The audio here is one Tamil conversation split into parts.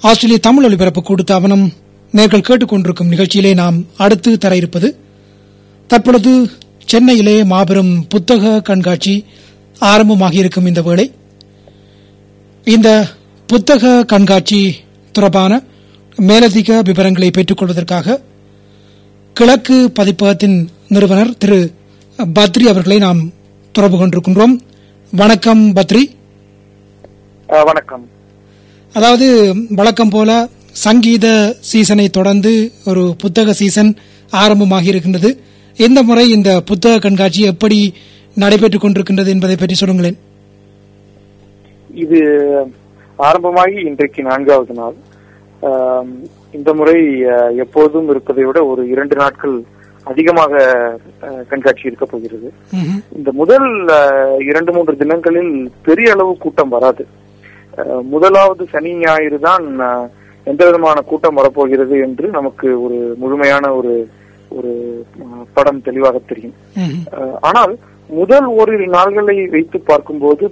ஆஸ்திரேலிய தமிழ் ஒலிபரப்பு கூடுத்தாவனம் நேர்கள் கேட்டுக்கொண்டிருக்கும் நிகழ்ச்சியிலே நாம் அடுத்து தர இருப்பது தற்பொழுது சென்னையிலே மாபெரும் புத்தக கண்காட்சி ஆரம்பமாகியிருக்கும் இந்த வேளை. இந்த புத்தக கண்காட்சி தொடர்பான மேலதிக விவரங்களை பெற்றுக்கொள்வதற்காக கிழக்கு பதிப்பகத்தின் நிறுவனர் திரு பத்ரி அவர்களை நாம் தொடர்பு கொண்டிருக்கின்றோம். வணக்கம் பத்ரி. வணக்கம். அதாவது வழக்கம் போல சங்கீத சீசனை தொடர்ந்து ஒரு புத்தக சீசன் ஆரம்பமாகி இருக்கின்றது இந்த முறை இந்த புத்தக கண்காட்சி எப்படி நடைபெற்றுக் கொண்டிருக்கின்றது என்பதை பற்றி சொல்லுங்களேன். இது ஆரம்பமாகி இன்றைக்கு நான்காவது நாள். இந்த முறை எப்போதும் இருப்பதை விட ஒரு இரண்டு நாட்கள் அதிகமாக கண்காட்சி இருக்க போகிறது. இந்த முதல் இரண்டு மூன்று தினங்களில் பெரிய அளவு கூட்டம் வராது. முதலாவது சனி ஞாயிறு தான் எந்த விதமான கூட்டம் வரப்போகிறது என்று நமக்கு ஒரு முழுமையான ஒரு ஒரு படம் தெளிவாக தெரியும். ஆனால் முதல் ஓரிரு நாள்களை வைத்து பார்க்கும்போது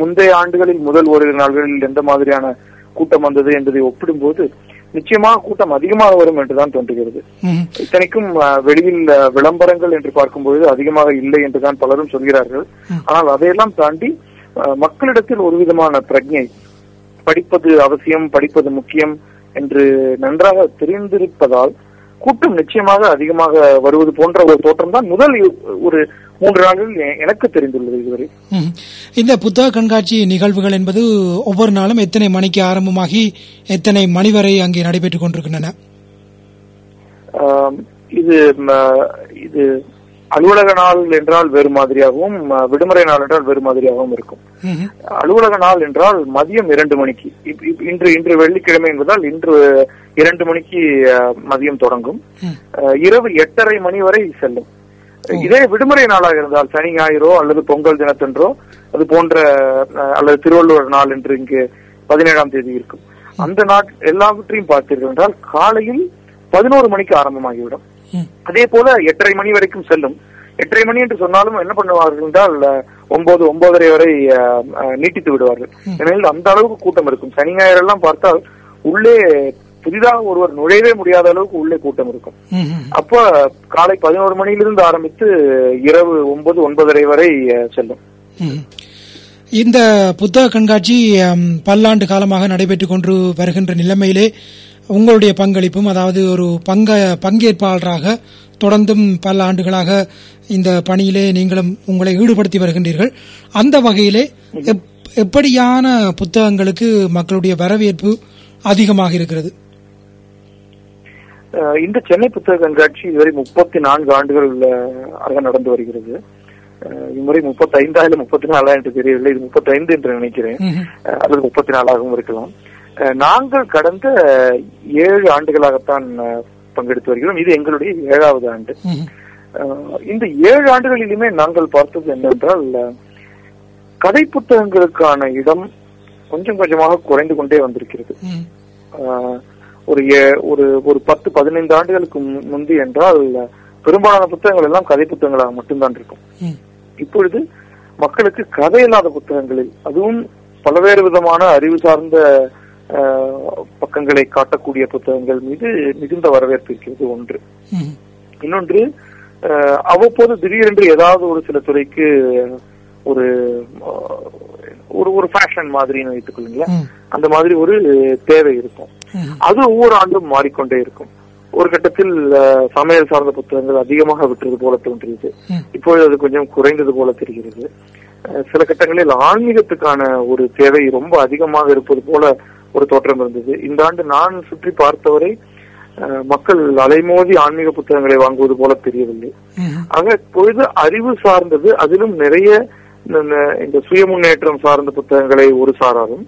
முந்தைய ஆண்டுகளில் முதல் ஓரிரு நாள்களில் எந்த மாதிரியான கூட்டம் வந்தது என்பதை ஒப்பிடும்போது நிச்சயமாக கூட்டம் அதிகமாக வரும் என்றுதான் தோன்றுகிறது. இத்தனைக்கும் வெளியில் விளம்பரங்கள் என்று பார்க்கும்பொழுது அதிகமாக இல்லை என்றுதான் பலரும் சொல்கிறார்கள். ஆனால் அதையெல்லாம் தாண்டி மக்களிடத்தில் ஒரு விதமான பிரஜை படிப்பது அவசியம் படிப்பது முக்கியம் என்று நன்றாக தெரிந்திருப்பதால் கூட்டம் நிச்சயமாக அதிகமாக வருவது போன்ற ஒரு தோற்றம் தான் முதல் ஒரு மூன்று நாட்களில் எ- எனக்கு தெரிந்துள்ளது இதுவரை. இந்த புத்தக கண்காட்சி நிகழ்வுகள் என்பது ஒவ்வொரு நாளும் எத்தனை மணிக்கு ஆரம்பமாகி எத்தனை மணி வரை அங்கே நடைபெற்றுக் கொண்டிருக்கின்றன இது இது அலுவலக நாள் என்றால் வேறு மாதிரியாகவும் விடுமுறை நாள் என்றால் வேறு மாதிரியாகவும் இருக்கும். அலுவலக நாள் என்றால் மதியம் இரண்டு மணிக்கு. இன்று இன்று வெள்ளிக்கிழமை என்பதால் இன்று இரண்டு மணிக்கு மதியம் தொடங்கும். இரவு எட்டரை மணி வரை செல்லும். இதே விடுமுறை நாளாக இருந்தால் சனி ஞாயிறோ அல்லது பொங்கல் தினத்தன்றோ அது போன்ற அல்லது திருவள்ளுவர் நாள் என்று இங்கு பதினேழாம் தேதி இருக்கும். அந்த நாட் எல்லாவற்றையும் பார்த்தீர்கள் என்றால் காலையில் பதினோரு மணிக்கு ஆரம்பமாகிவிடும். அதே போல எட்டரை மணி வரைக்கும் செல்லும். எட்டரை மணி என்று சொன்னாலும் என்ன பண்ணுவார்கள் என்றால் ஒன்பது ஒன்பதரை வரை நீட்டித்து விடுவார்கள். ஏனெனில் அந்த அளவுக்கு கூட்டம் இருக்கும். சனி ஞாயிறு எல்லாம் பார்த்தால் உள்ளே புதிதாக ஒருவர் நுழையவே முடியாத அளவுக்கு உள்ளே கூட்டம் இருக்கும். அப்ப காலை பதினோரு மணியிலிருந்து ஆரம்பித்து இரவு ஒன்பது ஒன்பதரை வரை செல்லும். இந்த புத்தக கண்காட்சி பல்லாண்டு காலமாக நடைபெற்றுக் கொண்டு வருகின்ற நிலைமையிலே உங்களுடைய பங்களிப்பும் அதாவது ஒரு பங்க பங்கேற்பாளராக தொடர்ந்தும் பல ஆண்டுகளாக இந்த பணியிலே நீங்களும் உங்களை ஈடுபடுத்தி வருகின்றீர்கள். அந்த வகையிலே எப்- எப்படியான புத்தகங்களுக்கு மக்களுடைய வரவேற்பு அதிகமாக இருக்கிறது? இந்த சென்னை புத்தக கண்காட்சி இதுவரை முப்பத்தி நான்கு ஆண்டுகள் அஹ், ஆக நடந்து வருகிறது. இம்முறை முப்பத்தி ஐந்தா இல்ல முப்பத்தி நாலா என்று தெரியவில்லை இது முப்பத்தி ஐந்து என்று நினைக்கிறேன். அல்லது முப்பத்தி நாலாகவும் இருக்கலாம். நாங்கள் கடந்த ஏழு ஆண்டுகளாகத்தான் பங்கெடுத்து வருகிறோம். இது எங்களுடைய ஏழாவது ஆண்டு. இந்த ஏழு ஆண்டுகளிலுமே நாங்கள் பார்த்தது என்னவென்றால் அஹ், கதை புத்தகங்களுக்கான இடம் கொஞ்சம் கொஞ்சமாக குறைந்து கொண்டே வந்திருக்கிறது. ஒரு ஒரு ஒரு பத்து பதினைந்து ஆண்டுகளுக்கு முந்தி என்றால் பெரும்பாலான புத்தகங்கள் எல்லாம் கதை புத்தகங்களாக மட்டும்தான் இருக்கும். இப்பொழுது மக்களுக்கு கதை இல்லாத புத்தகங்களில் அதுவும் பல்வேறு விதமான அறிவு சார்ந்த பக்கங்களை காட்டக்கூடிய புத்தகங்கள் மீது மிகுந்த வரவேற்பு இருக்கிறது ஒன்று. இன்னொன்று அவ்வப்போது திடீரென்று ஏதாவது ஒரு சில துறைக்கு ஒரு ஒரு ஒரு ஃபேஷன் மாதிரின்னு வைத்துக் கொள்ளுங்களேன். அந்த மாதிரி ஒரு தேவை இருக்கும். அது ஒவ்வொரு ஆண்டும் மாறிக்கொண்டே இருக்கும் ஒரு கட்டத்தில் சமையல் சார்ந்த புத்தகங்கள் அதிகமாக விட்டது போல தோன்றியது. இப்பொழுது அது கொஞ்சம் குறைந்தது போல தெரிகிறது சில கட்டங்களில் ஆன்மீகத்துக்கான ஒரு தேவை ரொம்ப அதிகமாக இருப்பது போல ஒரு தோற்றம் இருந்தது. இந்த ஆண்டு நான் சுற்றி பார்த்தவரை மக்கள் அலைமோதி ஆன்மீக புத்தகங்களை வாங்குவது போல தெரியவில்லை. ஆக பொழுது அறிவு சார்ந்தது அதிலும் நிறைய இந்த- சுய முன்னேற்றம் சார்ந்த புத்தகங்களை ஒரு சாராரும்.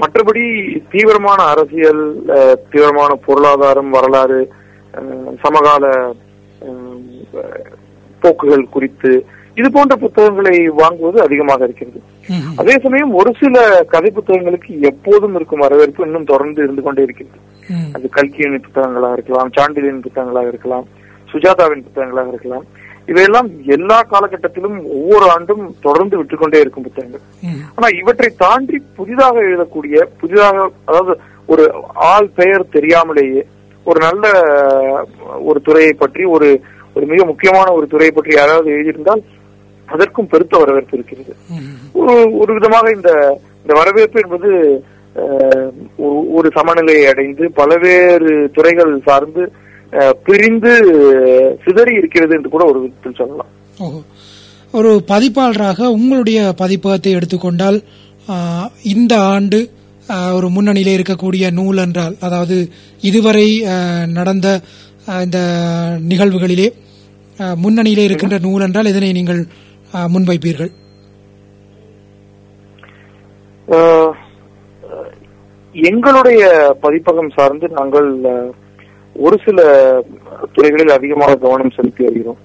மற்றபடி தீவிரமான அரசியல் தீவிரமான பொருளாதாரம் வரலாறு சமகால போக்குகள் குறித்து இது போன்ற புத்தகங்களை வாங்குவது அதிகமாக இருக்கிறது. அதே சமயம் ஒரு சில கதை புத்தகங்களுக்கு எப்போதும் இருக்கும் வரவேற்பு இன்னும் தொடர்ந்து இருந்து கொண்டே இருக்கிறது. அது கல்கியின் புத்தகங்களாக இருக்கலாம் சாண்டிலியன் புத்தகங்களாக இருக்கலாம் சுஜாதாவின் புத்தகங்களாக இருக்கலாம் இவையெல்லாம் எல்லா காலகட்டத்திலும் ஒவ்வொரு ஆண்டும் தொடர்ந்து விற்றுக்கொண்டே இருக்கும் புத்தகங்கள். ஆனா இவற்றை தாண்டி புதிதாக எழுதக்கூடிய புதிதாக அதாவது ஒரு ஆள் பெயர் தெரியாமலேயே ஒரு நல்ல ஒரு துறையை பற்றி ஒரு ஒரு மிக முக்கியமான ஒரு துறையை பற்றி யாராவது எழுதியிருந்தால் அதற்கும் பெருத்த வரவேற்பு இருக்கிறது. ஒரு விதமாக இந்த இந்த வரவேற்பு என்பது ஒரு- சமநிலையை அடைந்து பல்வேறு துறைகள் சார்ந்து பிரிந்து சிதறி இருக்கிறது என்று கூட ஒரு விதத்தில் சொல்லலாம். ஒரு பதிப்பாளராக உங்களுடைய பதிப்பகத்தை எடுத்துக்கொண்டால் இந்த ஆண்டு ஒரு முன்னணியிலே இருக்கக்கூடிய நூல் என்றால் அதாவது இதுவரை நடந்த இந்த நிகழ்வுகளிலே முன்னணியிலே இருக்கின்ற நூல் என்றால் இதனை நீங்கள் முன்வைப்பீர்கள். எங்களுடைய பதிப்பகம் சார்ந்து நாங்கள் ஒரு சில துறைகளில் அதிகமாக கவனம் செலுத்தி வருகிறோம்.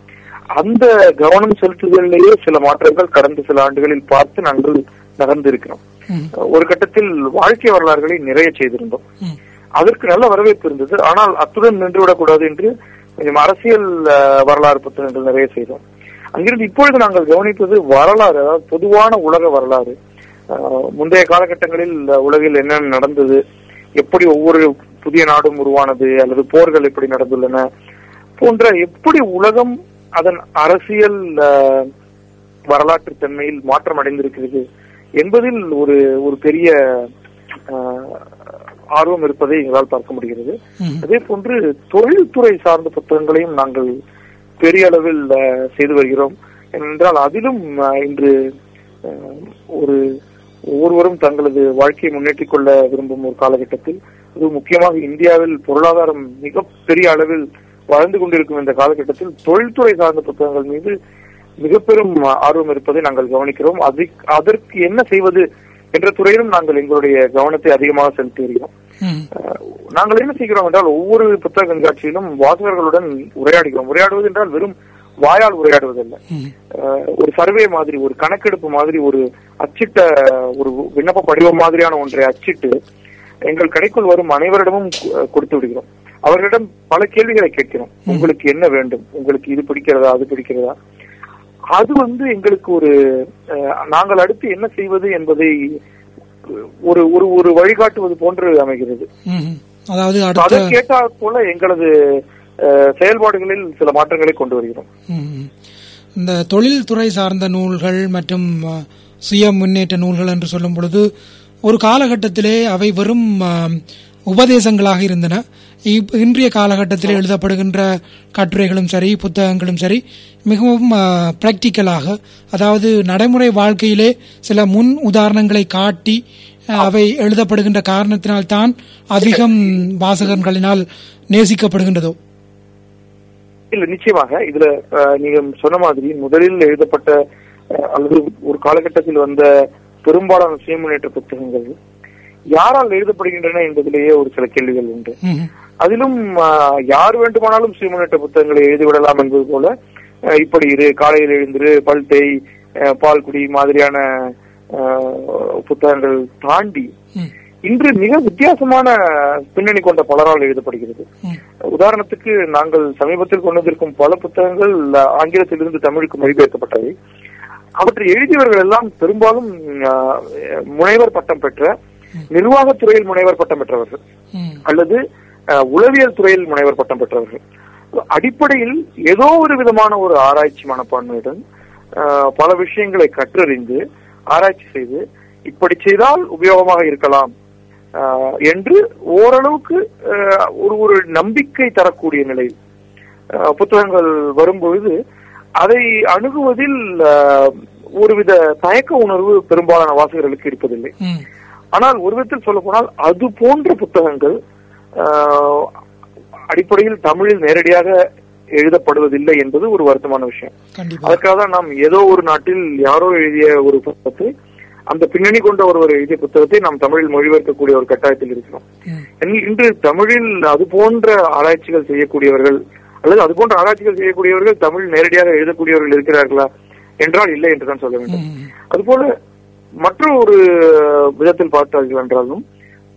அந்த கவனம் செலுத்துதலிலேயே சில மாற்றங்கள் கடந்த சில ஆண்டுகளில் பார்த்து நாங்கள் நகர்ந்து இருக்கிறோம் ம், ஒரு கட்டத்தில் வாழ்க்கை வரலாறுகளை நிறைய செய்திருந்தோம். அதற்கு நல்ல வரவேற்பு இருந்தது. ஆனால் அத்துடன் நின்றுவிடக் கூடாது என்று கொஞ்சம் அரசியல் வரலாறு புத்தகங்கள் நிறைய செய்தோம். அங்கிருந்து இப்பொழுது நாங்கள் கவனிப்பது வரலாறு அதாவது பொதுவான உலக வரலாறு. முந்தைய காலகட்டங்களில் உலகில் என்னென்ன நடந்தது எப்படி ஒவ்வொரு புதிய நாடும் உருவானது அல்லது போர்கள் எப்படி நடந்துள்ளன போன்ற எப்படி உலகம் அதன் அரசியல் வரலாற்று தன்மையில் மாற்றம் அடைந்திருக்கிறது என்பதில் ஒரு ஒரு பெரிய ஆர்வம் இருப்பதை எங்களால் பார்க்க முடிகிறது. அதே போன்று தொழில்துறை சார்ந்த புத்தகங்களையும் நாங்கள் பெரிய அளவில் செய்து வருகிறோம். ஏனென்றால் அதிலும் இன்று ஒரு ஒவ்வொருவரும் தங்களது வாழ்க்கையை முன்னேற்றிக் கொள்ள விரும்பும் ஒரு காலகட்டத்தில் அது முக்கியமாக இந்தியாவில் பொருளாதாரம் மிக பெரிய அளவில் வளர்ந்து கொண்டிருக்கும் இந்த காலகட்டத்தில் தொழில்துறை சார்ந்த புத்தகங்கள் மீது மிக பெரும் ஆர்வம் இருப்பதை நாங்கள் கவனிக்கிறோம். அதற்கு என்ன செய்வது என்ற துறையிலும் நாங்கள் எங்களுடைய கவனத்தை அதிகமாக செலுத்தி வருகிறோம். நாங்கள் என்ன செய்கிறோம் என்றால் ஒவ்வொரு புத்தக கண்காட்சியிலும் வாசகர்களுடன் உரையாடுகிறோம். உரையாடுவது என்றால் வெறும் வாயால் உரையாடுவதல்ல. ஒரு சர்வே மாதிரி ஒரு கணக்கெடுப்பு மாதிரி ஒரு அச்சிட்ட ஒரு விண்ணப்ப படிவம் மாதிரியான ஒன்றை அச்சிட்டு எங்கள் கடைக்குள் வரும் அனைவரிடமும் கொடுத்து விடுகிறோம். அவர்களிடம் பல கேள்விகளை கேட்கிறோம். உங்களுக்கு என்ன வேண்டும்? உங்களுக்கு இது பிடிக்கிறதா அது பிடிக்கிறதா? அது வந்து எங்களுக்கு ஒரு நாங்கள் அடுத்து என்ன செய்வது என்பதை ஒரு ஒரு ஒரு வழிகாட்டுவது போன்று அமைகிறது. அதாவது அதை கேட்டால் போல எங்களது செயல்பாடுகளில் சில மாற்றங்களை கொண்டு வருகிறோம். இந்த தொழில்துறை சார்ந்த நூல்கள் மற்றும் சுய முன்னேற்ற நூல்கள் என்று சொல்லும் பொழுது ஒரு காலகட்டத்திலே அவை வெறும் உபதேசங்களாக இருந்தன. இப்- இன்றைய காலகட்டத்தில் எழுதப்படுகின்ற கட்டுரைகளும் சரி புத்தகங்களும் சரி மிகவும் பிராக்டிக்கலாக அதாவது நடைமுறை வாழ்க்கையிலே சில முன் உதாரணங்களை காட்டி அவை எழுதப்படுகின்ற காரணத்தினால்தான் அதிகம் வாசகர்களினால் நேசிக்கப்படுகின்றதோ? இல்ல நிச்சயமாக. இதுல அஹ், நீங்க சொன்ன மாதிரி முதலில் எழுதப்பட்ட அஹ், அல்லது ஒரு காலகட்டத்தில் வந்த பெரும்பாலான சுயமுன்னேற்ற புத்தகங்கள் யாரால் எழுதப்படுகின்றன என்பதிலேயே ஒரு சில கேள்விகள் உண்டு. அதிலும் யார் வேண்டுமானாலும் சுய முன்னேற்ற புத்தகங்களை எழுதிவிடலாம் என்பது போல இப்படி இரு காலையில் எழுந்திரு பல் தேய் அஹ், பால் குடி மாதிரியான புத்தகங்கள் தாண்டி இன்று மிக வித்தியாசமான பின்னணி கொண்ட பலரால் எழுதப்படுகிறது. உதாரணத்துக்கு நாங்கள் சமீபத்தில் கொண்டு வந்திருக்கும் பல புத்தகங்கள் ஆங்கிலத்திலிருந்து தமிழுக்கு மொழிபெயர்க்கப்பட்டவை. அவற்றை எழுதியவர்கள் எல்லாம் பெரும்பாலும் முனைவர் பட்டம் பெற்ற நிர்வாகத் துறையில் முனைவர் பட்டம் பெற்றவர்கள் அல்லது உளவியல் துறையில் முனைவர் பட்டம் பெற்றவர்கள். அடிப்படையில் ஏதோ ஒரு விதமான ஒரு ஆராய்ச்சி மனப்பான்மையுடன் பல விஷயங்களை கற்றறிந்து ஆராய்ச்சி செய்து இப்படி செய்தால் உபயோகமாக இருக்கலாம் என்று ஓரளவுக்கு ஒரு ஒரு நம்பிக்கை தரக்கூடிய அஹ், புத்தகங்கள் வரும்பொழுது அதை அணுகுவதில் ஒருவித தயக்க உணர்வு பெரும்பாலான வாசகர்களுக்கு இருப்பதில்லை. ஆனால் ஒரு விதத்தில் சொல்ல போனால் அது போன்ற புத்தகங்கள் அடிப்படையில் தமிழில் நேரடியாக எழுதப்படுவதில்லை என்பது ஒரு வருத்தமான விஷயம். அதற்காக தான் நாம் ஏதோ ஒரு நாட்டில் யாரோ எழுதிய ஒரு புத்தகத்தை அந்த பின்னணி கொண்ட ஒருவர் எழுதிய புத்தகத்தை நாம் தமிழில் மொழிபெயர்க்கக்கூடிய ஒரு கட்டாயத்தில் இருக்கிறோம். இன்று- தமிழில் அது போன்ற ஆராய்ச்சிகள் செய்யக்கூடியவர்கள் அல்லது அது போன்ற ஆராய்ச்சிகள் செய்யக்கூடியவர்கள் தமிழ் நேரடியாக எழுதக்கூடியவர்கள் இருக்கிறார்களா என்றால் இல்லை என்றுதான் சொல்ல வேண்டும். அதுபோல மற்ற ஒரு விதத்தில் பார்த்தார்கள் என்றாலும்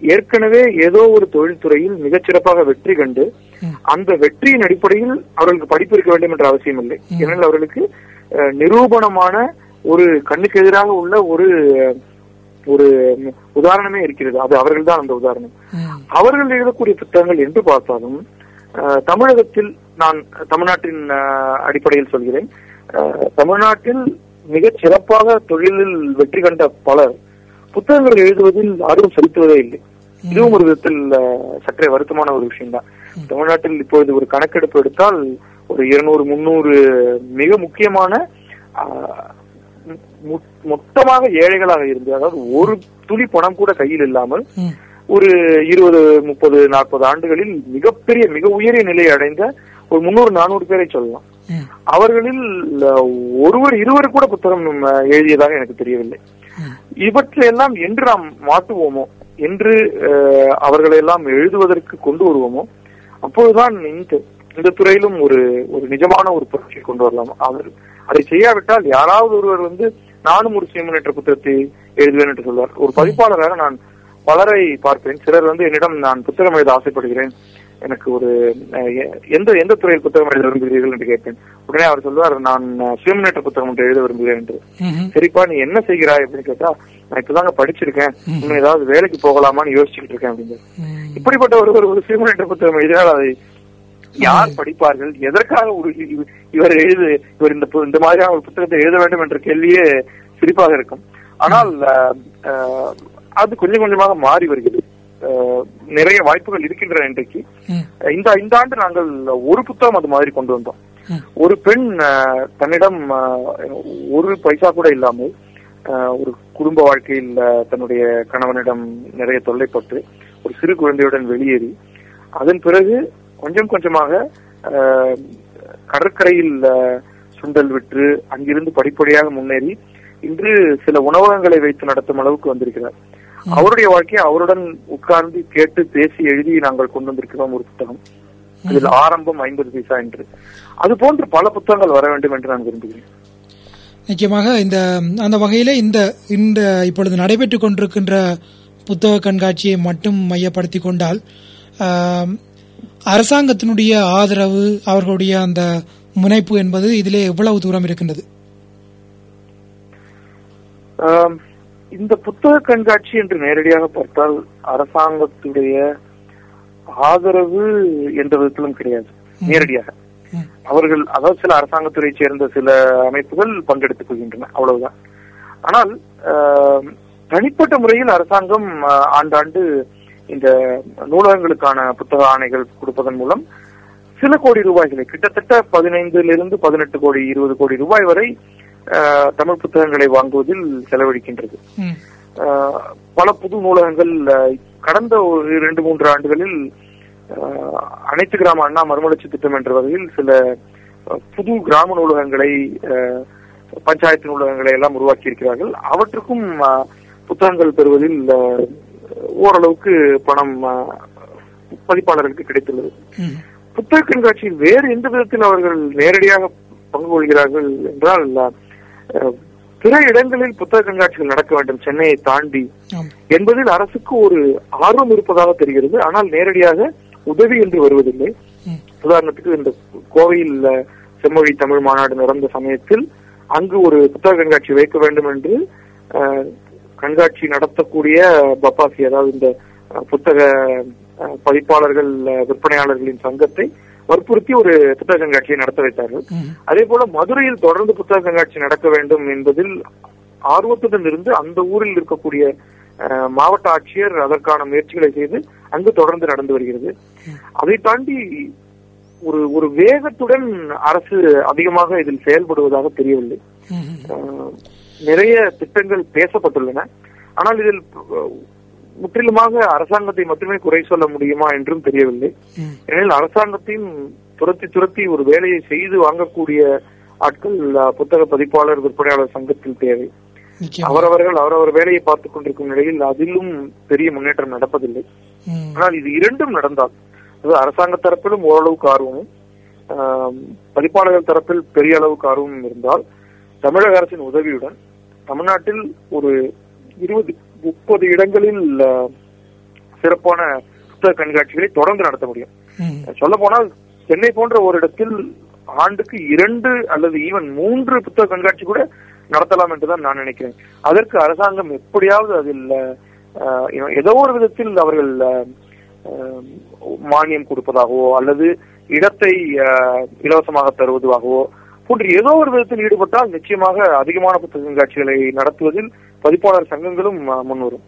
ஏற்கனவே ஏதோ ஒரு தொழில்துறையில் மிகச்சிறப்பாக வெற்றி கண்டு. அந்த வெற்றியின் அடிப்படையில் அவர்களுக்கு படிப்பு இருக்க வேண்டும் என்ற அவசியம் இல்லை. ஏனெனில் அவர்களுக்கு நிரூபணமான ஒரு கண்ணுக்கு எதிராக உள்ள ஒரு ஒரு உதாரணமே இருக்கிறது. அது அவர்கள்தான் அந்த உதாரணம். அவர்கள் எழுதக்கூடிய புத்தகங்கள் என்று பார்த்தாலும் தமிழகத்தில் நான் தமிழ்நாட்டின் அடிப்படையில் சொல்கிறேன். தமிழ்நாட்டில் மிகச் சிறப்பாக தொழிலில் வெற்றி கண்ட பலர் புத்தகங்கள் எழுதுவதில் ஆர்வம் செலுத்துவதே இல்லை. இதுவும் ஒரு விதத்தில் சற்றே வருத்தமான ஒரு விஷயம்தான். தமிழ்நாட்டில் இப்பொழுது ஒரு கணக்கெடுப்பு எடுத்தால் ஒரு இருநூறு முன்னூறு மிக முக்கியமான மொத்தமாக ஏழைகளாக இருந்து அதாவது ஒரு துளி பணம் கூட கையில் இல்லாமல். ஒரு இருபது முப்பது நாற்பது ஆண்டுகளில் மிகப்பெரிய மிக உயரிய நிலையை அடைந்த ஒரு முன்னூறு நானூறு பேரை சொல்லலாம். அவர்களில் ஒருவர் இருவர் கூட புத்தகம் எழுதியதாக எனக்கு தெரியவில்லை. இவற்றையெல்லாம் என்று நாம் மாற்றுவோமோ? என்று அவர்களெல்லாம் எழுதுவதற்கு கொண்டு வருவோமோ? அப்போதுதான் இந்த இந்த துறையிலும் ஒரு ஒரு நிஜமான ஒரு புரட்சி கொண்டு வரலாம். அவர் அதை செய்யாவிட்டால் யாராவது ஒருவர் வந்து நானும் ஒரு சுயமுன்னேற்ற புத்தகத்தை எழுதுவேன் என்று சொல்வார். ஒரு பதிப்பாளராக நான் பலரை பார்ப்பேன். சிலர் வந்து என்னிடம் நான் புத்தகம் எழுத ஆசைப்படுகிறேன். எனக்கு ஒரு எந்த எந்த துறையில் புத்தகம் எழுத விரும்புகிறீர்கள் என்று கேட்பேன். உடனே அவர் சொல்வார் நான் சுயமுன்னேற்ற புத்தகம் ஒன்று எழுத விரும்புகிறேன் என்று. சரிப்பா நீ என்ன செய்கிறாய் அப்படின்னு கேட்டா நான் இப்பதாங்க படிச்சிருக்கேன். இன்னும் ஏதாவது வேலைக்கு போகலாமான்னு யோசிச்சுட்டு இருக்கேன் அப்படின்னு. இப்படிப்பட்ட ஒருவர் ஒரு சிறுமன்ற புத்தகம் எழுதினால் அதை யார் படிப்பார்கள்? எதற்காக ஒரு இவ- இவர் எழுது இவர் இந்த இந்த மாதிரியான ஒரு புத்தகத்தை எழுத வேண்டும் என்ற கேள்வியே சிரிப்பாக இருக்கும். ஆனால் அது கொஞ்சம் கொஞ்சமாக மாறி வருகிறது. நிறைய வாய்ப்புகள் இருக்கின்றன இன்றைக்கு. இந்த இந்த ஆண்டு நாங்கள் ஒரு புத்தகம் அது மாதிரி கொண்டு வந்தோம். ஒரு பெண் தன்னிடம் ஒரு பைசா கூட இல்லாமல் ஒரு குடும்ப வாழ்க்கையில் தன்னுடைய கணவனிடம் நிறைய தொல்லைப்பட்டு ஒரு சிறு குழந்தையுடன் வெளியேறி அதன் பிறகு கொஞ்சம் கொஞ்சமாக கடற்கரையில் சுண்டல் விற்று அங்கிருந்து படிப்படியாக முன்னேறி இன்று சில உணவகங்களை வைத்து நடத்தும் அளவுக்கு வந்திருக்கிறார் அவருடைய வாழ்க்கையை அவருடன் உட்கார்ந்து கேட்டு பேசி எழுதி நாங்கள் கொண்டு வந்திருக்கிறோம் ஒரு புத்தகம். இதில் ஆரம்பம் ஐம்பது பைசா என்று. அது போன்று பல புத்தகங்கள் வர வேண்டும் என்று நான் விரும்புகிறேன். நிச்சயமாக இந்த அந்த வகையில இந்த இந்த இப்பொழுது நடைபெற்றுக் கொண்டிருக்கின்ற புத்தக கண்காட்சியை மட்டும் மையப்படுத்தி கொண்டால் அரசாங்கத்தினுடைய ஆதரவு அவர்களுடைய அந்த முனைப்பு என்பது இதிலே எவ்வளவு தூரம் இருக்கின்றது? இந்த புத்தக கண்காட்சி என்று நேரடியாக பார்த்தால் அரசாங்கத்துடைய ஆதரவு எந்த விதத்திலும் கிடையாது. நேரடியாக. அவர்கள் அதாவது சில அரசாங்கத்துறை சேர்ந்த சில அமைப்புகள் பங்கெடுத்துக் கொள்கின்றன அவ்வளவுதான். ஆனால் தனிப்பட்ட முறையில் அரசாங்கம் ஆண்டாண்டு இந்த நூலகங்களுக்கான புத்தக ஆணைகள் கொடுப்பதன் மூலம் சில கோடி ரூபாய்களை கிட்டத்தட்ட பதினைந்திலிருந்து பதினெட்டு கோடி இருபது கோடி ரூபாய் வரை தமிழ் புத்தகங்களை வாங்குவதில் செலவழிக்கின்றது. பல புது நூலகங்கள் கடந்த ஒரு இரண்டு மூன்று ஆண்டுகளில் அனைத்து கிராம அண்ணா மறுமலர்ச்சி திட்டம் என்ற வகையில் சில புது கிராம நூலகங்களை பஞ்சாயத்து நூலகங்களை எல்லாம் உருவாக்கி இருக்கிறார்கள் அவற்றுக்கும் புத்தகங்கள் பெறுவதில் ஓரளவுக்கு பணம் பதிப்பாளர்களுக்கு கிடைத்துள்ளது. புத்தக கண்காட்சியில் வேறு எந்த விதத்தில் அவர்கள் நேரடியாக பங்கு கொள்கிறார்கள் என்றால் பிற இடங்களில் புத்தக கண்காட்சிகள் நடக்க வேண்டும் சென்னையை தாண்டி. என்பதில் அரசுக்கு ஒரு ஆர்வம் இருப்பதாக தெரிகிறது ஆனால் நேரடியாக உதவி என்று வருவதில்லை. உதாரணத்துக்கு இந்த கோவையில் செம்மொழி தமிழ் மாநாடு நடந்த சமயத்தில் அங்கு ஒரு புத்தக கண்காட்சி வைக்க வேண்டும் என்று கண்காட்சி நடத்தக்கூடிய பப்பாசி அதாவது இந்த புத்தக பதிப்பாளர்கள் விற்பனையாளர்களின் சங்கத்தை வற்புறுத்தி ஒரு புத்தக கண்காட்சியை நடத்த வைத்தார்கள். அதே போல மதுரையில் தொடர்ந்து புத்தக கண்காட்சி நடக்க வேண்டும் என்பதில் ஆர்வத்துடன் இருந்து அந்த ஊரில் இருக்கக்கூடிய மாவட்ட ஆட்சியர் அதற்கான முயற்சிகளை செய்து அங்கு தொடர்ந்து நடந்து வருகிறது. அதை தாண்டி ஒரு ஒரு வேகத்துடன் அரசு அதிகமாக இதில் செயல்படுவதாக தெரியவில்லை. நிறைய திட்டங்கள் பேசப்பட்டுள்ளன. ஆனால் இதில் முற்றிலுமாக அரசாங்கத்தை மட்டுமே குறை சொல்ல முடியுமா என்றும் தெரியவில்லை. ஏனெனில் அரசாங்கத்தையும் துரத்தி துரத்தி ஒரு வேலையை செய்து வாங்கக்கூடிய ஆட்கள் புத்தக பதிப்பாளர் விற்பனையாளர் சங்கத்தில் தேவை அவரவர்கள் அவரவர் வேலையை பார்த்துக் கொண்டிருக்கும் நிலையில் அதிலும் பெரிய முன்னேற்றம் நடப்பதில்லை. ஆனால் இது இரண்டும் நடந்தால் அதாவது அரசாங்க தரப்பிலும் ஓரளவுக்கு ஆர்வமும் பதிப்பாளர்கள் தரப்பில் பெரிய அளவுக்கு ஆர்வமும் இருந்தால் தமிழக அரசின் உதவியுடன் தமிழ்நாட்டில் ஒரு இருபது முப்பது இடங்களில் சிறப்பான புத்தக கண்காட்சிகளை தொடர்ந்து நடத்த முடியும். சொல்ல போனால் சென்னை போன்ற ஒரு இடத்தில் ஆண்டுக்கு இரண்டு அல்லது ஈவன் மூன்று புத்தக கண்காட்சி கூட நடத்தலாம் என்றுதான் நான் நினைக்கிறேன் அதற்கு அரசாங்கம் எப்படியாவது அதில் ஏதோ ஒரு விதத்தில் அவர்கள் மானியம் கொடுப்பதாகவோ அல்லது இடத்தை இலவசமாக தருவதாகவோ போன்ற ஏதோ ஒரு விதத்தில் ஈடுபட்டால் நிச்சயமாக அதிகமான புத்தக கண்காட்சிகளை நடத்துவதில் பதிப்பாளர் சங்கங்களும் முன்வரும்.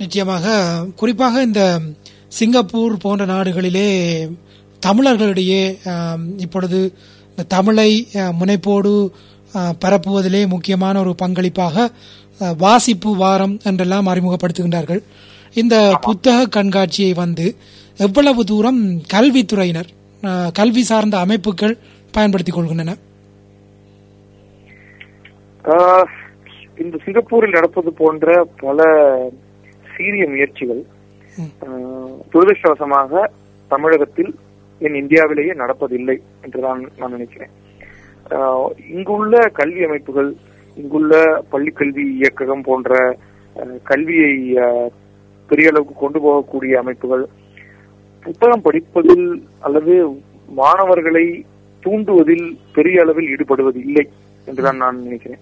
நிச்சயமாக குறிப்பாக இந்த சிங்கப்பூர் போன்ற நாடுகளிலே தமிழர்களிடையே இப்பொழுது இந்த தமிழை முனைப்போடு பரப்புவதிலே முக்கியமான ஒரு பங்களிப்பாக வாசிப்பு வாரம் என்றெல்லாம் அறிமுகப்படுத்துகின்றார்கள். இந்த புத்தக கண்காட்சியை வந்து எவ்வளவு தூரம் கல்வித்துறையினர் கல்வி சார்ந்த அமைப்புகள் பயன்படுத்திக் கொள்கின்றன இந்த சிங்கப்பூரில் நடப்பது போன்ற பல சீரிய முயற்சிகள் துரதிருஷ்டவசமாக தமிழகத்தில் என் இந்தியாவிலேயே நடப்பதில்லை என்றுதான் நான் நினைக்கிறேன். ஆஹ், இங்குள்ள கல்வி அமைப்புகள் இங்குள்ள பள்ளிக்கல்வி இயக்ககம் போன்ற கல்வியை பெரிய அளவுக்கு கொண்டு போகக்கூடிய அமைப்புகள் புத்தகம் படிப்பதில் அல்லது மாணவர்களை தூண்டுவதில் பெரிய அளவில் ஈடுபடுவது இல்லை என்றுதான் நான் நினைக்கிறேன்.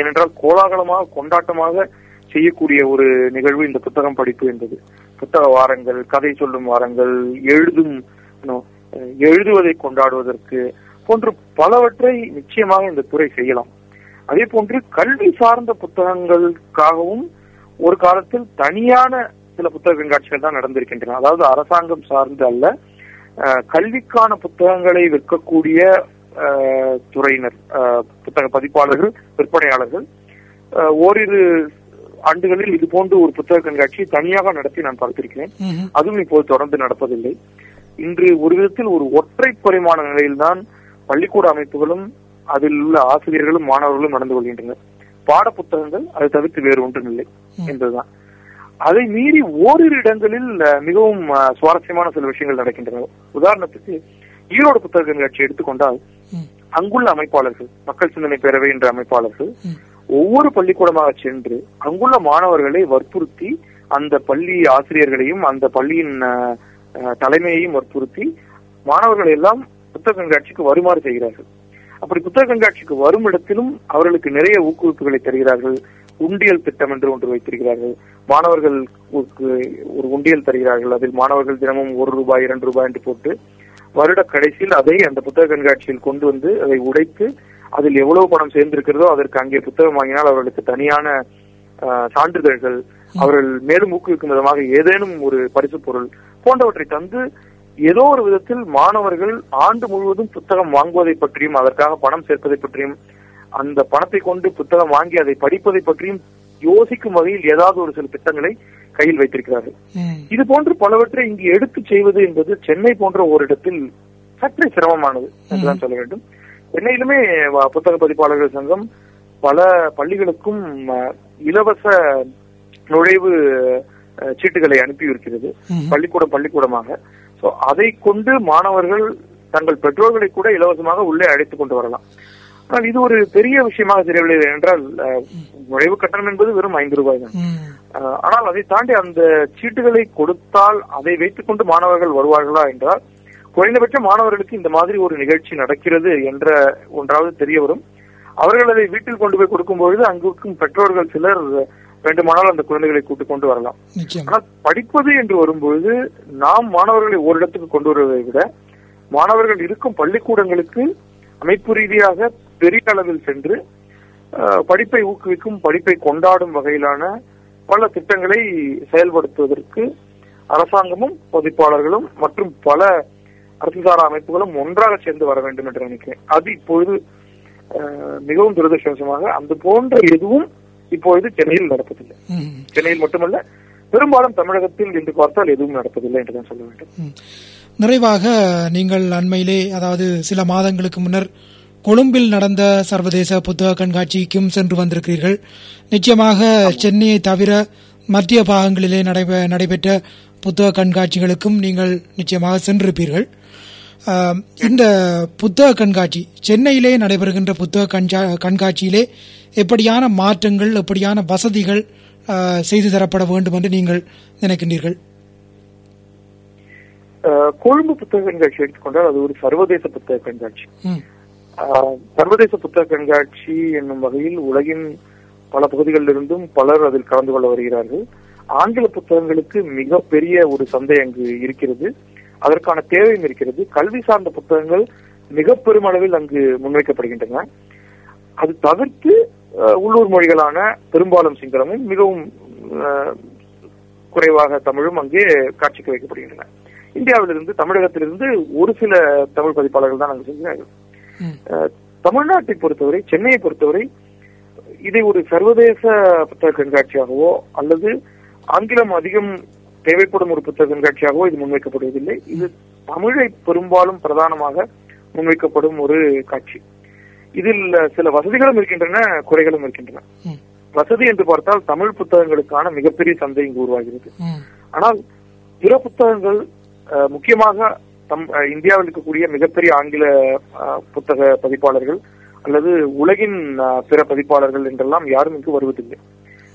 ஏனென்றால் கோலாகலமாக கொண்டாட்டமாக செய்யக்கூடிய ஒரு நிகழ்வு இந்த புத்தகம் படிப்பு என்பது. புத்தக வாரங்கள் கதை சொல்லும் வாரங்கள் எழுதும் எழுதுவதை கொண்டாடுவதற்கு போன்று பலவற்றை நிச்சயமாக இந்த துறை செய்யலாம். அதே போன்று கல்வி சார்ந்த புத்தகங்களுக்காகவும் ஒரு காலத்தில் தனியான சில புத்தக கண்காட்சிகள் தான் நடந்திருக்கின்றன. அதாவது அரசாங்கம் சார்ந்து அல்ல கல்விக்கான புத்தகங்களை விற்கக்கூடிய துறையினர் புத்தக பதிப்பாளர்கள் விற்பனையாளர்கள் ஓரிரு ஆண்டுகளில் இது போன்று ஒரு புத்தக கண்காட்சி தனியாக நடத்தி நான் பார்த்திருக்கிறேன். அதுவும் இப்போது தொடர்ந்து நடப்பதில்லை. இன்று ஒரு விதத்தில் ஒரு ஒற்றை பரிமாண நிலையில்தான் பள்ளிக்கூட அமைப்புகளும் அதில் உள்ள ஆசிரியர்களும் மாணவர்களும் நடந்து கொள்கின்றனர். பாட புத்தகங்கள் அதை தவிர்த்து வேறு ஒன்றும் இல்லை என்பதுதான். அதை மீறி ஓரிரு இடங்களில் மிகவும் சுவாரஸ்யமான சில விஷயங்கள் நடக்கின்றன உதாரணத்துக்கு ஈரோடு புத்தக கண்காட்சி எடுத்துக்கொண்டால். அங்குள்ள அமைப்பாளர்கள் மக்கள் சிந்தனை பேரவை என்ற அமைப்பாளர்கள். ஒவ்வொரு பள்ளிக்கூடமாக சென்று அங்குள்ள மாணவர்களை வற்புறுத்தி அந்த பள்ளி ஆசிரியர்களையும் அந்த பள்ளியின் தலைமையையும் வற்புறுத்தி மாணவர்கள் எல்லாம் புத்தக கண்காட்சிக்கு வருமாறு செய்கிறார்கள் அப்படி புத்தக கண்காட்சிக்கு வரும் இடத்திலும் அவர்களுக்கு நிறைய ஊக்குவிப்புகளை தருகிறார்கள் உண்டியல் திட்டம் என்று ஒன்று வைத்திருக்கிறார்கள். மாணவர்களுக்கு ஒரு உண்டியல் தருகிறார்கள். அதில் மாணவர்கள் தினமும் ஒரு ரூபாய் இரண்டு ரூபாய் என்று போட்டு வருட கடைசியில் அதை அந்த புத்தக கண்காட்சியில் கொண்டு வந்து அதை உடைத்து அதில் எவ்வளவு பணம் சேர்ந்திருக்கிறதோ அதற்கு அங்கே புத்தகம் வாங்கினால் அவர்களுக்கு தனியான சான்றிதழ்கள் அவர்கள் மேலும் ஊக்குவிக்கும் விதமாக ஏதேனும் ஒரு பரிசு பொருள் போன்றவற்றை தந்து ஏதோ ஒரு விதத்தில் மாணவர்கள் ஆண்டு முழுவதும் புத்தகம் வாங்குவதை பற்றியும் அதற்காக பணம் சேர்ப்பதை பற்றியும் அந்த பணத்தை கொண்டு புத்தகம் வாங்கி அதை படிப்பதை பற்றியும் யோசிக்கும் வகையில் ஏதாவது ஒரு சில திட்டங்களை கையில் வைத்திருக்கிறார்கள். இது போன்று பலவற்றை இங்கு எடுத்து செய்வது என்பது சென்னை போன்ற ஒரு இடத்தில் சற்றே சிரமமானது என்றுதான் சொல்ல வேண்டும். சென்னையிலுமே புத்தக பதிப்பாளர்கள் சங்கம் பல பள்ளிகளுக்கும் இலவச நுழைவு சீட்டுகளை அனுப்பி இருக்கிறது. பள்ளிக்கூடம் பள்ளிக்கூடமாக. சோ அதை கொண்டு மாணவர்கள் தங்கள் பெற்றோர்களை கூட இலவசமாக உள்ளே அழைத்துக் கொண்டு வரலாம். ஆனால் இது ஒரு பெரிய விஷயமாக தெரியவில்லை என்றால் நுழைவு கட்டணம் என்பது வெறும் ஐந்து ரூபாய் தான். ஆனால் அதை தாண்டி அந்த சீட்டுகளை கொடுத்தால் அதை வைத்துக் கொண்டு மாணவர்கள் வருவார்களா என்றால் குறைந்தபட்ச மாணவர்களுக்கு இந்த மாதிரி ஒரு நிகழ்ச்சி நடக்கிறது என்ற ஒன்றாவது தெரிய வரும். அவர்கள் அதை வீட்டில் கொண்டு போய் கொடுக்கும் பொழுது அங்கு இருக்கும் பெற்றோர்கள் சிலர் வேண்டுமானால் அந்த குழந்தைகளை கூட்டிக் கொண்டு வரலாம். ஆனால் படிப்பது என்று வரும்பொழுது நாம் மாணவர்களை ஓரிடத்துக்கு கொண்டு வருவதை விட மாணவர்கள் இருக்கும் பள்ளிக்கூடங்களுக்கு அமைப்பு ரீதியாக பெரிய அளவில் சென்று படிப்பை ஊக்குவிக்கும் படிப்பை கொண்டாடும் வகையிலான பல திட்டங்களை செயல்படுத்துவதற்கு அரசாங்கமும் பதிப்பாளர்களும் மற்றும் பல அரசுசாரா அமைப்புகளும் ஒன்றாக சேர்ந்து வர வேண்டும் என்று நினைக்கிறேன் அது இப்பொழுது மிகவும் துரதிருஷ்டவசமாக அந்த போன்ற எதுவும் இப்பொழுது சென்னையில் நடப்பதில்லை. சென்னையில் மட்டுமல்ல பெரும்பாலும் தமிழகத்தில் என்று பார்த்தால் எதுவும் நடப்பதில்லை என்றுதான் சொல்ல வேண்டும். நிறைவாக நீங்கள் அண்மையிலே அதாவது சில மாதங்களுக்கு முன்னர் கொழும்பில் நடந்த சர்வதேச புத்தக கண்காட்சிக்கும் சென்று வந்திருக்கிறீர்கள். நிச்சயமாக சென்னையை தவிர மத்திய பாகங்களிலே நடைபெ நடைபெற்ற புத்தக கண்காட்சிகளுக்கும் நீங்கள் நிச்சயமாக சென்றிருப்பீர்கள். இந்த புத்தக கண்காட்சி சென்னையிலே நடைபெறுகின்ற புத்தக கண்கா- கண்காட்சியிலே எப்படியான மாற்றங்கள் எப்படியான வசதிகள் செய்து தரப்பட வேண்டும் என்று நீங்கள் நினைக்கின்றீர்கள்? கொழும்பு புத்தக கண்காட்சி எடுத்துக்கொண்டால் அது ஒரு சர்வதேச புத்தக கண்காட்சி. சர்வதேச புத்தக கண்காட்சி என்னும் வகையில் உலகின் பல பகுதிகளிலிருந்தும் பலர் அதில் கலந்து கொள்ள வருகிறார்கள். ஆங்கில புத்தகங்களுக்கு மிகப்பெரிய ஒரு சந்தை அங்கு இருக்கிறது. அதற்கான தேவையும் இருக்கிறது. கல்வி சார்ந்த புத்தகங்கள் மிக பெருமளவில் அங்கு முன்வைக்கப்படுகின்றன. அது தவிர்த்து உள்ளூர் மொழிகளான பெரும்பாலும் சிங்களமும் மிகவும் அஹ், குறைவாக தமிழும் அங்கே காட்சிக்கு வைக்கப்படுகின்றன. இந்தியாவிலிருந்து தமிழகத்திலிருந்து ஒரு சில தமிழ் பதிப்பாளர்கள் தான் அங்கு செல்கிறார்கள். தமிழ்நாட்டை பொறுத்தவரை சென்னையை பொறுத்தவரை இதை ஒரு சர்வதேச புத்தக கண்காட்சியாகவோ அல்லது ஆங்கிலம் அதிகம் தேவைப்படும் ஒரு புத்தக கண்காட்சியாகவோ இது முன்வைக்கப்படுவதில்லை இது தமிழை பெரும்பாலும் பிரதானமாக முன்வைக்கப்படும் ஒரு காட்சி இதில் சில வசதிகளும் இருக்கின்றன குறைகளும் இருக்கின்றன. வசதி என்று பார்த்தால் தமிழ் புத்தகங்களுக்கான மிகப்பெரிய சந்தை இங்கு உருவாகிறது. ஆனால் பிற புத்தகங்கள் முக்கியமாக தம் இந்தியாவில் இருக்கக்கூடிய மிகப்பெரிய ஆங்கில புத்தக பதிப்பாளர்கள் அல்லது உலகின் பிற பதிப்பாளர்கள் என்றெல்லாம் யாரும் இங்கு வருவதில்லை.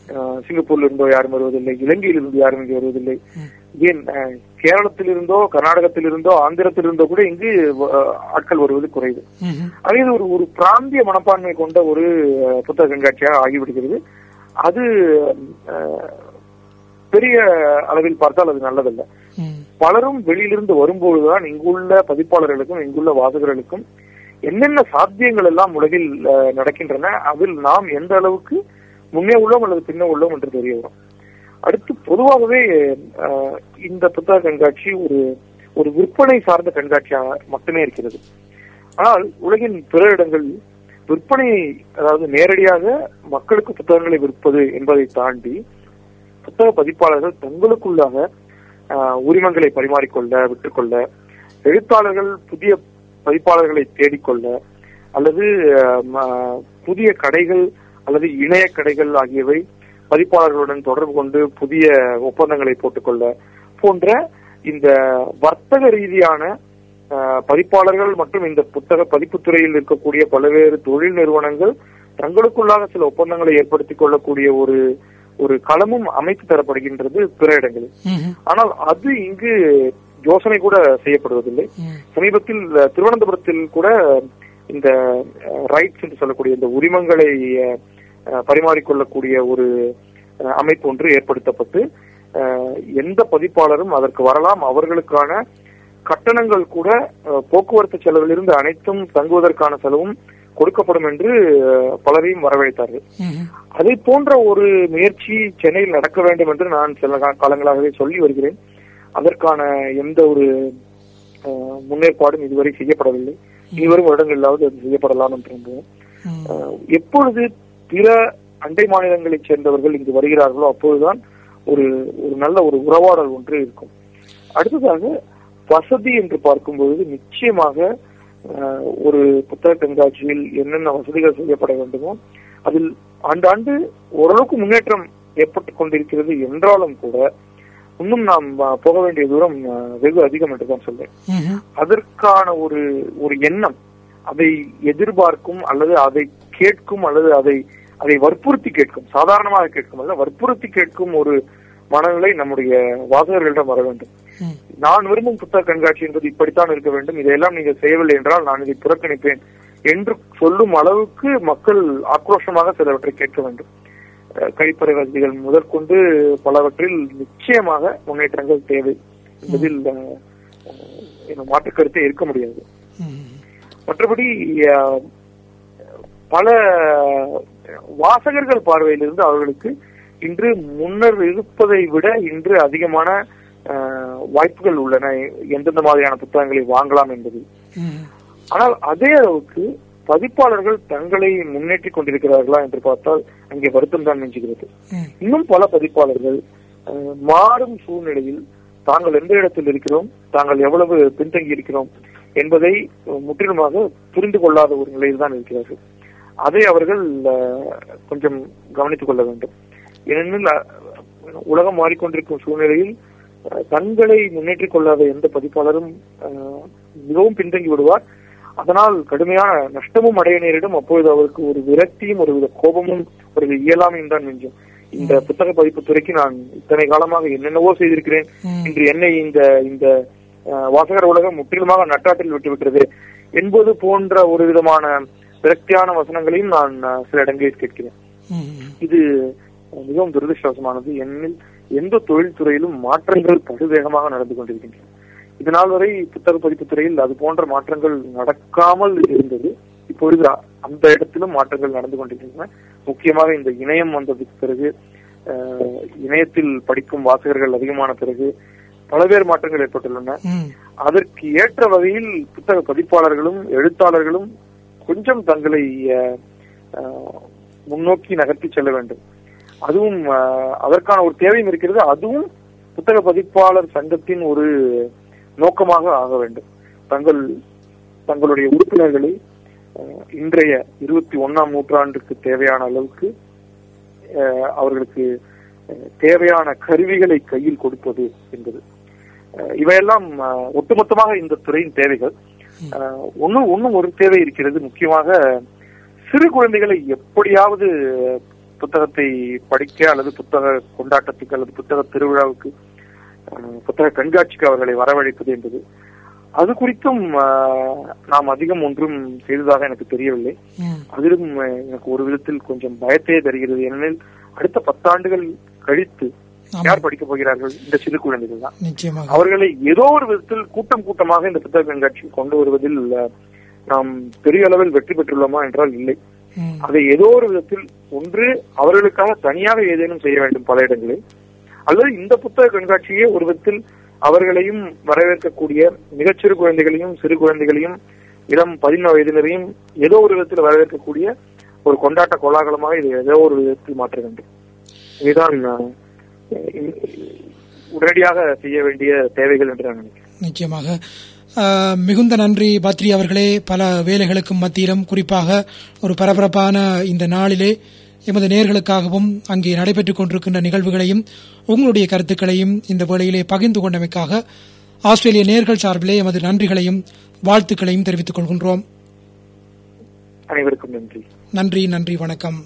அஹ், சிங்கப்பூர்ல இருந்தோ யாரும் வருவதில்லை. இலங்கையிலிருந்து யாரும் இங்கு வருவதில்லை. ஏன் கேரளத்திலிருந்தோ கர்நாடகத்திலிருந்தோ ஆந்திரத்திலிருந்தோ கூட இங்கு ஆட்கள் வருவது குறைவு. அதே ஒரு ஒரு பிராந்திய மனப்பான்மை கொண்ட ஒரு புத்தக கண்காட்சியாக ஆகிவிடுகிறது. அது பெரிய அளவில் பார்த்தால் அது நல்லதல்ல. பலரும் வெளியிலிருந்து வரும்போதுதான் இங்குள்ள பதிப்பாளர்களுக்கும் இங்குள்ள வாசகர்களுக்கும் என்னென்ன சாத்தியங்கள் எல்லாம் உலகில் அஹ், நடக்கின்றன அதில் நாம் எந்த அளவுக்கு முன்னே உள்ளோம் அல்லது பின்னே உள்ளோம் என்று தெரிய வரும். அடுத்து பொதுவாகவே இந்த புத்தக கண்காட்சி ஒரு ஒரு விற்பனை சார்ந்த கண்காட்சியாக மட்டுமே இருக்கிறது. ஆனால் உலகின் பிற இடங்களில் விற்பனை அதாவது நேரடியாக மக்களுக்கு புத்தகங்களை விற்பது என்பதை தாண்டி புத்தக பதிப்பாளர்கள் தங்களுக்குள்ளாக உரிமங்களை பரிமாறிக்கொள்ள விட்டுக்கொள்ள எழுத்தாளர்கள் புதிய பதிப்பாளர்களை தேடிக்கொள்ள அல்லது புதிய கடைகள் அல்லது இணைய கடைகள் ஆகியவை பதிப்பாளர்களுடன் தொடர்பு கொண்டு புதிய ஒப்பந்தங்களை போட்டுக்கொள்ள போன்ற இந்த வர்த்தக ரீதியான ஆஹ், பதிப்பாளர்கள் மற்றும் இந்த புத்தக பதிப்புத்துறையில் இருக்கக்கூடிய பல்வேறு தொழில் நிறுவனங்கள் தங்களுக்குள்ளாக சில ஒப்பந்தங்களை ஏற்படுத்திக் கொள்ளக்கூடிய ஒரு ஒரு களமும் அமைத்து தரப்படுகின்றது பிற இடங்களில். ஆனால் அது இங்கு யோசனை கூட செய்யப்படுவதில்லை. சமீபத்தில் திருவனந்தபுரத்தில் கூட இந்த ரைட்ஸ் என்று சொல்லக்கூடிய இந்த உரிமங்களை பரிமாறிக்கொள்ளக்கூடிய ஒரு அமைப்பு ஒன்று ஏற்படுத்தப்பட்டு எந்த பதிப்பாளரும் அதற்கு வரலாம் அவர்களுக்கான கட்டணங்கள் கூட போக்குவரத்து செலவிலிருந்து அனைத்தும் தங்குவதற்கான செலவும் கொடுக்கப்படும் என்று பலரையும் வரவழைத்தார்கள் ம்ஹும். அதை போன்ற ஒரு முயற்சி சென்னையில் நடக்க வேண்டும் என்று நான் சில காலங்களாகவே சொல்லி வருகிறேன். அதற்கான எந்த ஒரு முன்னேற்பாடும் இதுவரை செய்யப்படவில்லை. இனிவரும் வருடங்களிலாவது அது செய்யப்படலாம் என்று எப்பொழுது பிற அண்டை மாநிலங்களைச் சேர்ந்தவர்கள் இங்கு வருகிறார்களோ அப்பொழுதுதான் ஒரு ஒரு நல்ல ஒரு உறவாடல் ஒன்று இருக்கும். அடுத்ததாக வசதி என்று பார்க்கும்பொழுது நிச்சயமாக ஒரு புத்தக கண்காட்சியில் என்னென்ன வசதிகள் செய்யப்பட வேண்டுமோ அதில் ஆண்டாண்டு ஓரளவுக்கு முன்னேற்றம் ஏற்பட்டுக் கொண்டிருக்கிறது என்றாலும் கூட இன்னும் நாம் போக வேண்டிய தூரம் வெகு அதிகம் என்று தான் சொல்றேன். அதற்கான ஒரு ஒரு எண்ணம் அதை எதிர்பார்க்கும் அல்லது அதை கேட்கும் அல்லது அதை அதை வற்புறுத்தி கேட்கும் சாதாரணமாக கேட்கும் அல்ல வற்புறுத்தி கேட்கும் ஒரு மனநிலை நம்முடைய வாசகர்களிடம் வர வேண்டும். நான் விரும்பும் புத்தக கண்காட்சி என்பது இப்படித்தான் இருக்க வேண்டும். இதையெல்லாம் நீங்கள் செய்யவில்லை என்றால் நான் இதை புறக்கணிப்பேன் என்று சொல்லும் அளவுக்கு மக்கள் ஆக்ரோஷமாக சிலவற்றை கேட்க வேண்டும். கழிப்பறை வசதிகள் முதற்கொண்டு பலவற்றில் நிச்சயமாக முன்னேற்றங்கள் தேவை என்பதில் மாற்று கருத்தே இருக்க முடியாது. மற்றபடி பல வாசகர்கள் பார்வையிலிருந்து அவர்களுக்கு இன்று முன்னர் இருப்பதை விட இன்று அதிகமான வாய்ப்புகள் உள்ளன. எந்தெந்த மாதிரியான புத்தகங்களை வாங்கலாம் என்பது. ஆனால் அதே அளவுக்கு பதிப்பாளர்கள் தங்களை முன்னேற்றிக் கொண்டிருக்கிறார்களா என்று பார்த்தால் அங்கே வருத்தம் தான் மிஞ்சுகிறது. ம். இன்னும் பல பதிப்பாளர்கள் மாறும் சூழ்நிலையில் தாங்கள் எந்த இடத்தில் இருக்கிறோம் தாங்கள் எவ்வளவு பின்தங்கி இருக்கிறோம் என்பதை முற்றிலுமாக புரிந்து கொள்ளாத ஒரு நிலையில் தான் இருக்கிறார்கள். அதை அவர்கள் கொஞ்சம் கவனித்துக் கொள்ள வேண்டும். ஏனெனில் உலகம் மாறிக்கொண்டிருக்கும் சூழ்நிலையில் தங்களை முன்னேற்றிக் கொள்ளாத எந்த பதிப்பாளரும் மிகவும் பின்தங்கி விடுவார். அதனால் கடுமையான நஷ்டமும் அடைய நேரிடும். அப்பொழுது அவருக்கு ஒரு விரக்தியும் ஒருவித கோபமும் ஒரு இயலாமையும் தான் மிஞ்சும். இந்த புத்தக பதிப்பு துறைக்கு நான் இத்தனை காலமாக என்னென்னவோ செய்திருக்கிறேன். இன்று என்னை இந்த இந்த வாசகர் உலகம் முற்றிலுமாக நட்டாற்றில் விட்டுவிட்டது. என்பது போன்ற ஒரு விதமான விரக்தியான வசனங்களையும் நான் சில இடங்களில் கேட்கிறேன். இது மிகவும் துரதிருஷ்டவசமானது. ஏனெனில் எந்த தொழில்துறையிலும் மாற்றங்கள் படுவேகமாக நடந்து கொண்டிருக்கின்றன. இதனால் வரை புத்தக பதிப்பு துறையில் அது போன்ற மாற்றங்கள் நடக்காமல் இருந்தது. இப்பொழுது அந்த இடத்திலும் மாற்றங்கள் நடந்து கொண்டிருக்கின்றன. முக்கியமாக இந்த இணையம் வந்ததுக்கு பிறகு இணையத்தில் படிக்கும் வாசகர்கள் அதிகமான பிறகு பலவேறு மாற்றங்கள் ஏற்பட்டுள்ளன. அதற்கு ஏற்ற வகையில் புத்தக பதிப்பாளர்களும் எழுத்தாளர்களும் கொஞ்சம் தங்களை முன்னோக்கி நகர்த்தி செல்ல வேண்டும். அதுவும் அஹ், அதற்கான ஒரு தேவையும் இருக்கிறது. அதுவும் புத்தக பதிப்பாளர் சங்கத்தின் ஒரு நோக்கமாக ஆக வேண்டும். தங்கள் தங்களுடைய உறுப்பினர்களை அஹ், இன்றைய இருபத்தி ஒன்னாம் நூற்றாண்டுக்கு தேவையான அளவுக்கு அஹ், அவர்களுக்கு அஹ், தேவையான கருவிகளை கையில் கொடுப்பது என்பது. அஹ், இவையெல்லாம் ஒட்டுமொத்தமாக இந்த துறையின் தேவைகள். ஒன்னும் ஒண்ணும் ஒண்ணும் ஒரு தேவை இருக்கிறது. முக்கியமாக சிறு குழந்தைகளை எப்படியாவது புத்தகத்தை படிக்க அல்லது புத்தக கொண்டாட்டத்துக்கு அல்லது புத்தக திருவிழாவுக்கு புத்தக கண்காட்சிக்கு அவர்களை வரவழைப்பது என்பது. அது குறித்தும் நாம் அதிகம் ஒன்றும் செய்ததாக எனக்கு தெரியவில்லை. அதிலும் எனக்கு ஒரு விதத்தில் கொஞ்சம் பயத்தையே தருகிறது. ஏனெனில் அடுத்த பத்தாண்டுகள் கழித்து. யார் படிக்கப் போகிறார்கள்? இந்த சிறு குழந்தைகள் தான். அவர்களை ஏதோ ஒரு விதத்தில் கூட்டம் கூட்டமாக இந்த புத்தக கண்காட்சிக்கு கொண்டு வருவதில் நாம் பெரிய அளவில் வெற்றி பெற்றுள்ளோமா என்றால் இல்லை. அதை ஏதோ ஒரு விதத்தில் ஒன்று அவர்களுக்காக தனியாக ஏதேனும் செய்ய வேண்டும் பல இடங்களில். அல்லது இந்த புத்தக கண்காட்சியே ஒரு விதத்தில் அவர்களையும் வரவேற்கக்கூடிய மிகச்சிறு குழந்தைகளையும் சிறு குழந்தைகளையும் இளம் பதின வயதினரையும் ஏதோ ஒரு விதத்தில் வரவேற்கக்கூடிய ஒரு கொண்டாட்ட கோலாகலமாக இது ஏதோ ஒரு விதத்தில் மாற்ற வேண்டும். இதுதான் உடனடியாக செய்ய வேண்டிய தேவைகள் என்று நான் நினைக்கிறேன். நிச்சயமாக. ஆஹ், மிகுந்த நன்றி பாத்ரி அவர்களே. பல வேலைகளுக்கும் மத்தியிலும் குறிப்பாக ஒரு பரபரப்பான இந்த நாளிலே எமது நேர்களுக்காகவும் அங்கே நடைபெற்றுக் கொண்டிருக்கின்ற நிகழ்வுகளையும் உங்களுடைய கருத்துக்களையும் இந்த வேளையிலே பகிர்ந்து கொண்டமைக்காக ஆஸ்திரேலிய நேர்கள் சார்பிலே எமது நன்றிகளையும் வாழ்த்துக்களையும் தெரிவித்துக் கொள்கின்றோம். அனைவருக்கும் நன்றி. நன்றி நன்றி வணக்கம்.